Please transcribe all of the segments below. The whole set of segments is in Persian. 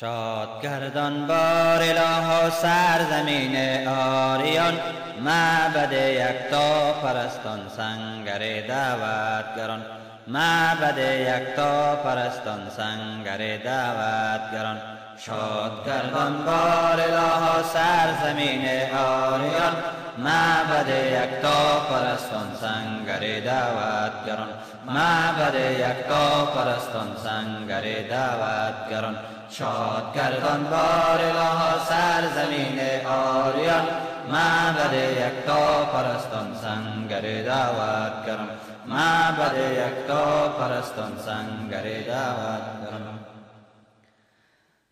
شاد گردان بار اله و سرزمین آریان معبد یکتا پرستان سنگر دعوتگران. معبد یکتا پرستان سنگر دعوتگران. شاد گردان بار اله و سرزمین آریان معبد یکتا پرستان سنگر دعوتگران معبد یکتا پرستان سنگر دعوتگران شاد گردان بار اله سرزمین آریان معبد یکتا پرستان سنگر دعوتگران معبد یکتا پرستان سنگر دعوتگران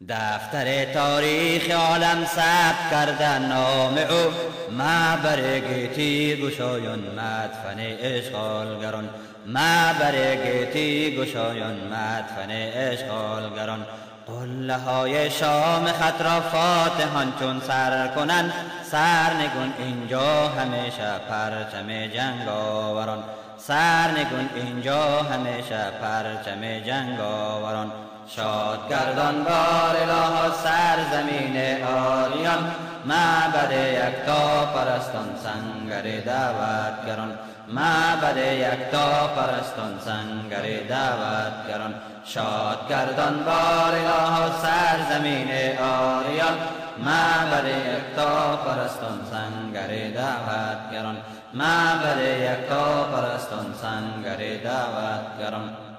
دفتر تاریخ عالم ثبت کردن نام او. معبر گیتی گشایان مدفن اشغالگران. معبر گیتی گشایان مدفن اشغالگران. قله های شام خط را فاتحان چون سر کنند سرنگون اینجا همیشه پرچم جنگ آوران سرنگون اینجا همیشه پرچم جنگ آوران شاد گردان بار اله سرزمین آریان. معبد یکتا پرستان سنگر دعوتگران. معبد یکتا پرستان سنگر دعوتگران. شاد گردان بار اله سرزمین آریان. معبد یکتا پرستان سنگر دعوتگران. معبد یکتا پرستان سنگر دعوتگران.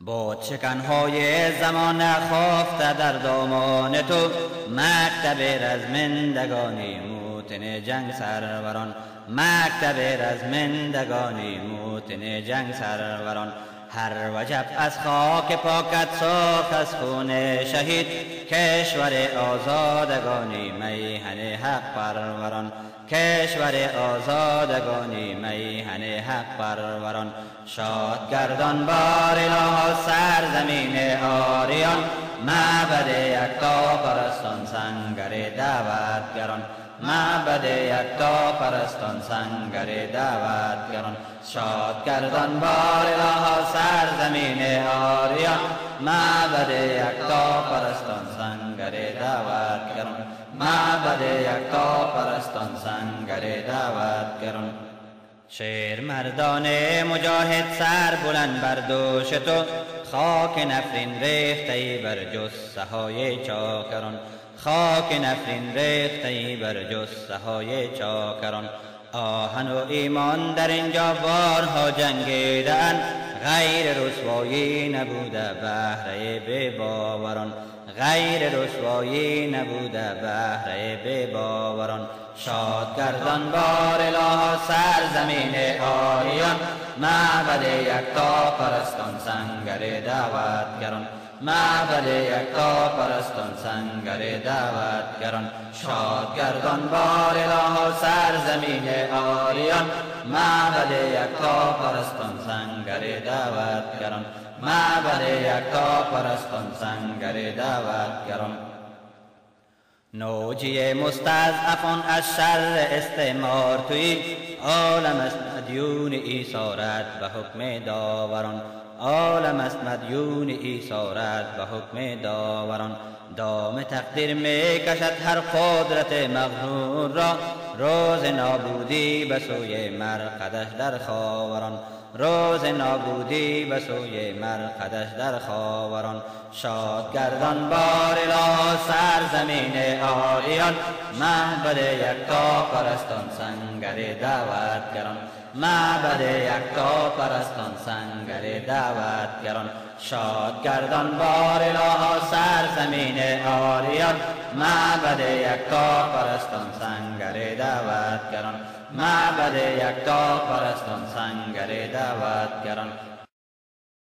با چکنهای زمان خافته در دامان تو مکتب رزمندگانی موتن جنگ سروران. مکتب رزمندگانی موتن جنگ سروران. هر وجب از خاک پاکت صاف از خون شهید کشور آزادگانی میهن حق پروران. کشور آزادگانی میهن حق پروران. شاد گردان بار اله سرزمین آریان. معبد یکتا پرستان سنگر دعوتگران. یکتا پرستان سنگر دعوتگران شاد گردان بار اله سرزمین آریان معبد یکتا پرستان سنگر دعوتگران معبد یکتا پرستان سنگر دعوتگران شیر مردان مجاهد سر بلند بر دوش تو خاک نفرین ریخته بر جسه های چاکران. خاک نفرین ریخته بر جسه های چاکران. آهن و ایمان در اینجا بارها جنگیدن غیر رسوایی نبوده بهره به باوران. غیر رسوایی نبوده بهره به باوران. شاد گردان بار اله سرزمین آریان. معبد یکتا پرستان سنگر دعوتگران معبد یکتا پرستان سنگر شاد گردان بار اله سرزمین آریان معبد یکتا پرستان سنگر دعوتگران معبد یکتا پرستان سنگر دعوتگران نوجی مستضعفان از شر استعمار توی عالم است مدیون ایسارت و حکم داوران. عالم است مدیون ایسارت و حکم داوران. دام تقدیر می کشد هر قدرت مغرور را. روز نابودی به سوی مرقدش در خاوران. روز نابودی به سوی مرقدش در خاوران. شاد گردان بار اله سرزمین آریان معبد یکتا پرستان سنگر دعوتگران. معبد یکتا پرستان سنگر دعوتگران شاد گردان بار اله سرزمین آریان معبد یکتا پرستان سنگر دعوتگران معبد یکتا پرستان سنگر دعوتگران